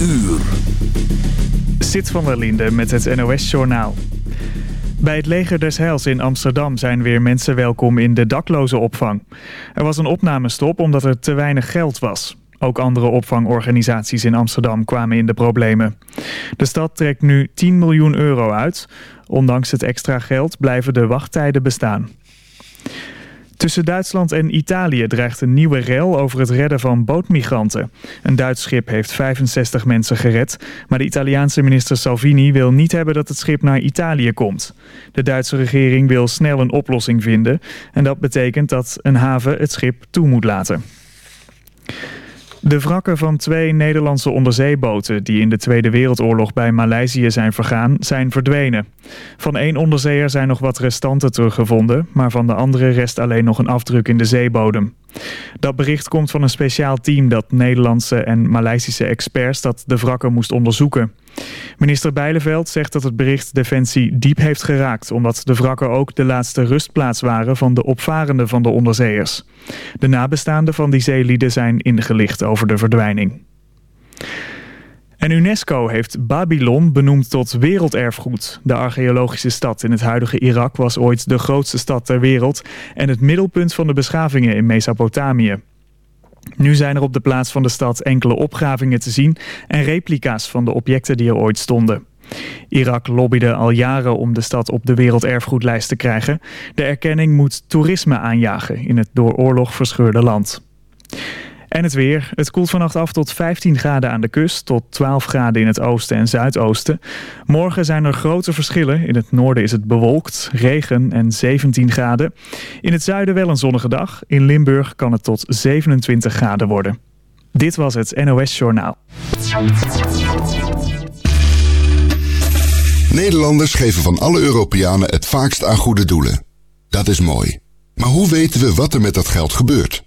uur. Zit van der Linde met het NOS-journaal. Bij het Leger des Heils in Amsterdam zijn weer mensen welkom in de daklozenopvang. Er was een opnamestop omdat er te weinig geld was. Ook andere opvangorganisaties in Amsterdam kwamen in de problemen. De stad trekt nu 10 miljoen euro uit. Ondanks het extra geld blijven de wachttijden bestaan. Tussen Duitsland en Italië dreigt een nieuwe rel over het redden van bootmigranten. Een Duits schip heeft 65 mensen gered, maar de Italiaanse minister Salvini wil niet hebben dat het schip naar Italië komt. De Duitse regering wil snel een oplossing vinden en dat betekent dat een haven het schip toe moet laten. De wrakken van twee Nederlandse onderzeeboten die in de Tweede Wereldoorlog bij Maleisië zijn vergaan, zijn verdwenen. Van één onderzeeër zijn nog wat restanten teruggevonden, maar van de andere rest alleen nog een afdruk in de zeebodem. Dat bericht komt van een speciaal team dat Nederlandse en Maleisische experts dat de wrakken moest onderzoeken. Minister Bijleveld zegt dat het bericht Defensie diep heeft geraakt... omdat de wrakken ook de laatste rustplaats waren van de opvarenden van de onderzeeërs. De nabestaanden van die zeelieden zijn ingelicht over de verdwijning. En UNESCO heeft Babylon benoemd tot werelderfgoed. De archeologische stad in het huidige Irak was ooit de grootste stad ter wereld... en het middelpunt van de beschavingen in Mesopotamië. Nu zijn er op de plaats van de stad enkele opgravingen te zien... en replica's van de objecten die er ooit stonden. Irak lobbyde al jaren om de stad op de werelderfgoedlijst te krijgen. De erkenning moet toerisme aanjagen in het door oorlog verscheurde land. En het weer. Het koelt vannacht af tot 15 graden aan de kust, tot 12 graden in het oosten en zuidoosten. Morgen zijn er grote verschillen. In het noorden is het bewolkt, regen en 17 graden. In het zuiden wel een zonnige dag. In Limburg kan het tot 27 graden worden. Dit was het NOS Journaal. Nederlanders geven van alle Europeanen het vaakst aan goede doelen. Dat is mooi. Maar hoe weten we wat er met dat geld gebeurt?